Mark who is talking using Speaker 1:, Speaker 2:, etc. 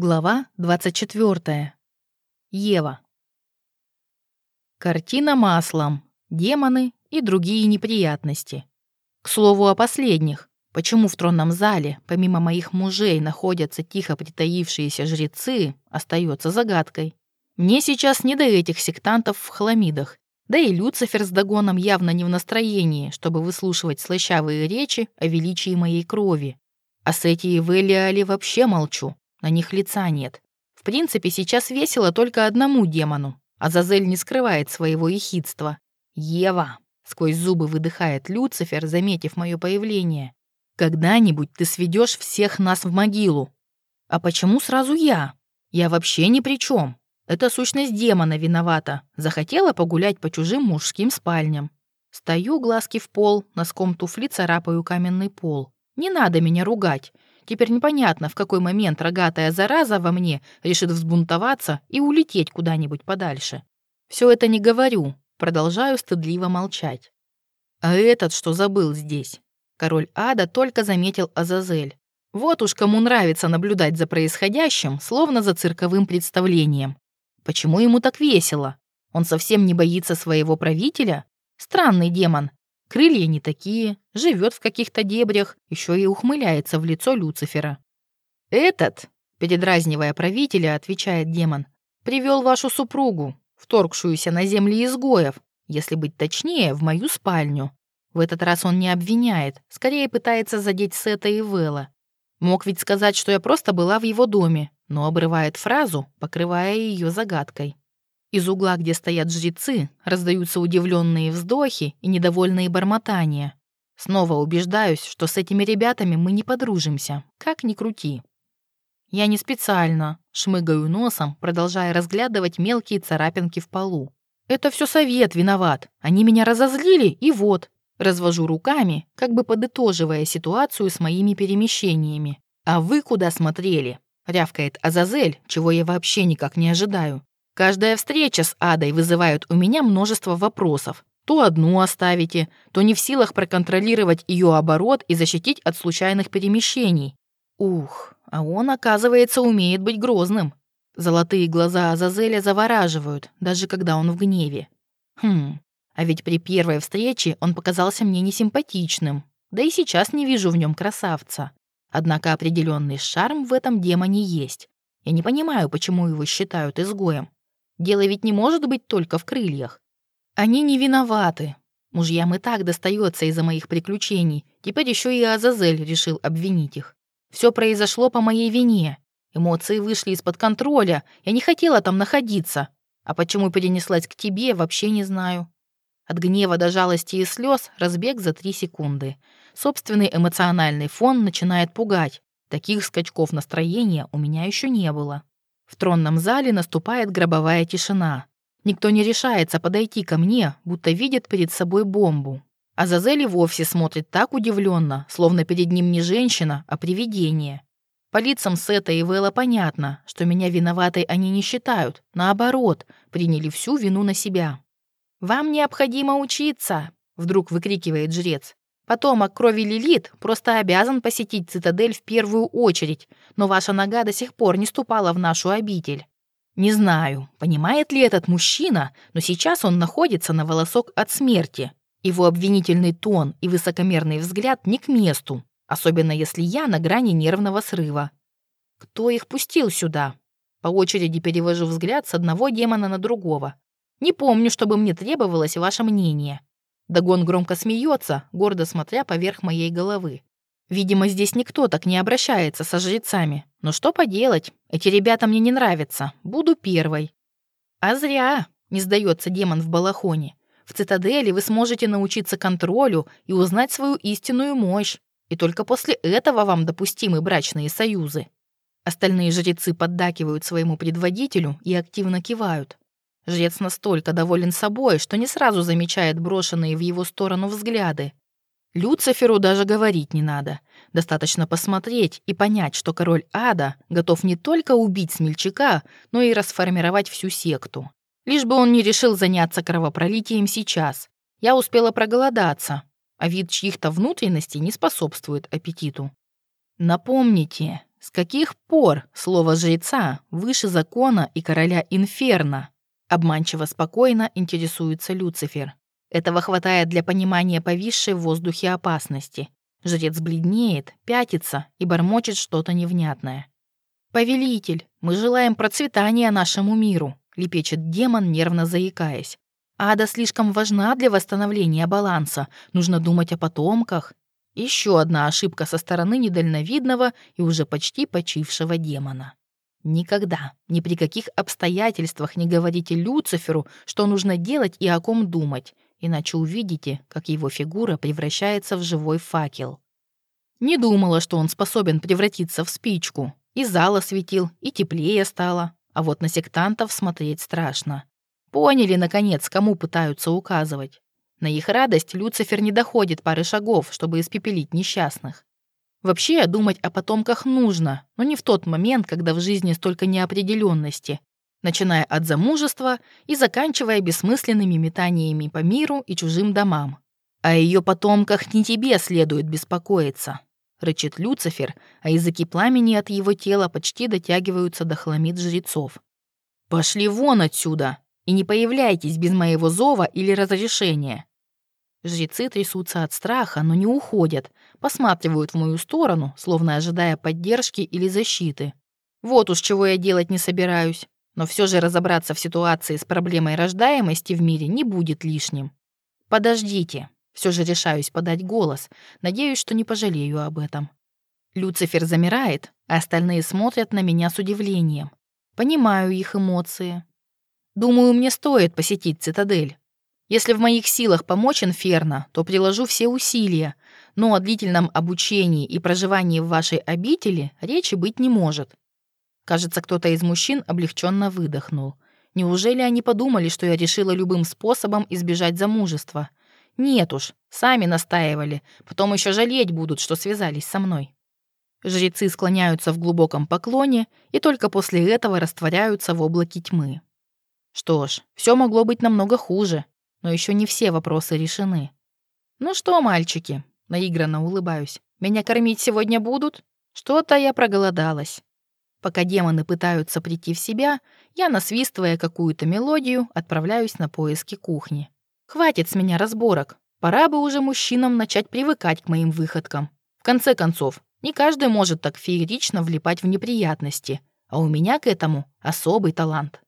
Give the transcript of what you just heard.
Speaker 1: Глава 24. Ева. Картина маслом. Демоны и другие неприятности. К слову о последних. Почему в тронном зале, помимо моих мужей, находятся тихо притаившиеся жрецы, остается загадкой. Мне сейчас не до этих сектантов в хламидах. Да и Люцифер с Дагоном явно не в настроении, чтобы выслушивать слащавые речи о величии моей крови. А с Эти и Велиали вообще молчу. На них лица нет. В принципе, сейчас весело только одному демону. А Зазель не скрывает своего ехидства. «Ева!» — сквозь зубы выдыхает Люцифер, заметив мое появление. «Когда-нибудь ты сведешь всех нас в могилу». «А почему сразу я? Я вообще ни при чем. Это сущность демона виновата. Захотела погулять по чужим мужским спальням. Стою, глазки в пол, носком туфли царапаю каменный пол. Не надо меня ругать. Теперь непонятно, в какой момент рогатая зараза во мне решит взбунтоваться и улететь куда-нибудь подальше. Все это не говорю, продолжаю стыдливо молчать. А этот что забыл здесь? Король ада только заметил Азазель. Вот уж кому нравится наблюдать за происходящим, словно за цирковым представлением. Почему ему так весело? Он совсем не боится своего правителя? Странный демон. Крылья не такие, живет в каких-то дебрях, еще и ухмыляется в лицо Люцифера. «Этот», — передразнивая правителя, отвечает демон, привел вашу супругу, вторгшуюся на земли изгоев, если быть точнее, в мою спальню. В этот раз он не обвиняет, скорее пытается задеть Сета и Вэлла. Мог ведь сказать, что я просто была в его доме, но обрывает фразу, покрывая ее загадкой. Из угла, где стоят жрецы, раздаются удивленные вздохи и недовольные бормотания. Снова убеждаюсь, что с этими ребятами мы не подружимся, как ни крути. Я не специально, шмыгаю носом, продолжая разглядывать мелкие царапинки в полу. Это все совет виноват. Они меня разозлили, и вот. Развожу руками, как бы подытоживая ситуацию с моими перемещениями. А вы куда смотрели? Рявкает Азазель, чего я вообще никак не ожидаю. Каждая встреча с Адой вызывает у меня множество вопросов. То одну оставите, то не в силах проконтролировать ее оборот и защитить от случайных перемещений. Ух, а он, оказывается, умеет быть грозным. Золотые глаза Азазеля завораживают, даже когда он в гневе. Хм, а ведь при первой встрече он показался мне несимпатичным. Да и сейчас не вижу в нем красавца. Однако определенный шарм в этом демоне есть. Я не понимаю, почему его считают изгоем. Дело ведь не может быть только в крыльях. Они не виноваты. Мужьям и так достается из-за моих приключений. Теперь еще и Азазель решил обвинить их. Все произошло по моей вине. Эмоции вышли из-под контроля. Я не хотела там находиться. А почему перенеслась к тебе, вообще не знаю. От гнева до жалости и слез разбег за три секунды. Собственный эмоциональный фон начинает пугать. Таких скачков настроения у меня еще не было. В тронном зале наступает гробовая тишина. Никто не решается подойти ко мне, будто видит перед собой бомбу. А Зазели вовсе смотрит так удивленно, словно перед ним не женщина, а привидение. По лицам Сета и Вэлла понятно, что меня виноватой они не считают. Наоборот, приняли всю вину на себя. «Вам необходимо учиться!» — вдруг выкрикивает жрец. Потомок крови Лилит просто обязан посетить цитадель в первую очередь, но ваша нога до сих пор не ступала в нашу обитель. Не знаю, понимает ли этот мужчина, но сейчас он находится на волосок от смерти. Его обвинительный тон и высокомерный взгляд не к месту, особенно если я на грани нервного срыва. Кто их пустил сюда? По очереди перевожу взгляд с одного демона на другого. Не помню, чтобы мне требовалось ваше мнение. Дагон громко смеется, гордо смотря поверх моей головы. Видимо, здесь никто так не обращается со жрецами. Но что поделать, эти ребята мне не нравятся. Буду первой. А зря, не сдается демон в балахоне. В цитадели вы сможете научиться контролю и узнать свою истинную мощь. И только после этого вам допустимы брачные союзы. Остальные жрецы поддакивают своему предводителю и активно кивают. Жрец настолько доволен собой, что не сразу замечает брошенные в его сторону взгляды. Люциферу даже говорить не надо. Достаточно посмотреть и понять, что король ада готов не только убить смельчака, но и расформировать всю секту. Лишь бы он не решил заняться кровопролитием сейчас. Я успела проголодаться, а вид чьих-то внутренностей не способствует аппетиту. Напомните, С каких пор слово жреца выше закона и короля Инферно? Обманчиво спокойно интересуется Люцифер. Этого хватает для понимания повисшей в воздухе опасности. Жрец бледнеет, пятится и бормочет что-то невнятное. «Повелитель, мы желаем процветания нашему миру», — лепечет демон, нервно заикаясь. «Ада слишком важна для восстановления баланса. Нужно думать о потомках». Еще одна ошибка со стороны недальновидного и уже почти почившего демона. Никогда, ни при каких обстоятельствах не говорите Люциферу, что нужно делать и о ком думать, иначе увидите, как его фигура превращается в живой факел. Не думала, что он способен превратиться в спичку. И зал осветил, и теплее стало, а вот на сектантов смотреть страшно. Поняли, наконец, кому пытаются указывать. На их радость Люцифер не доходит пары шагов, чтобы испепелить несчастных. Вообще, думать о потомках нужно, но не в тот момент, когда в жизни столько неопределенности, начиная от замужества и заканчивая бессмысленными метаниями по миру и чужим домам. О ее потомках не тебе следует беспокоиться, рычит Люцифер, а языки пламени от его тела почти дотягиваются до хламид жрецов. Пошли вон отсюда и не появляйтесь без моего зова или разрешения. Жрецы трясутся от страха, но не уходят, посматривают в мою сторону, словно ожидая поддержки или защиты. Вот уж чего я делать не собираюсь. Но все же разобраться в ситуации с проблемой рождаемости в мире не будет лишним. Подождите. Все же решаюсь подать голос. Надеюсь, что не пожалею об этом. Люцифер замирает, а остальные смотрят на меня с удивлением. Понимаю их эмоции. Думаю, мне стоит посетить цитадель. Если в моих силах помочь Инферно, то приложу все усилия, но о длительном обучении и проживании в вашей обители речи быть не может. Кажется, кто-то из мужчин облегченно выдохнул. Неужели они подумали, что я решила любым способом избежать замужества? Нет уж, сами настаивали, потом еще жалеть будут, что связались со мной. Жрецы склоняются в глубоком поклоне и только после этого растворяются в облаке тьмы. Что ж, все могло быть намного хуже, но еще не все вопросы решены. «Ну что, мальчики?» — наигранно улыбаюсь. «Меня кормить сегодня будут? Что-то я проголодалась». Пока демоны пытаются прийти в себя, я, насвистывая какую-то мелодию, отправляюсь на поиски кухни. Хватит с меня разборок. Пора бы уже мужчинам начать привыкать к моим выходкам. В конце концов, не каждый может так феерично влипать в неприятности, а у меня к этому особый талант.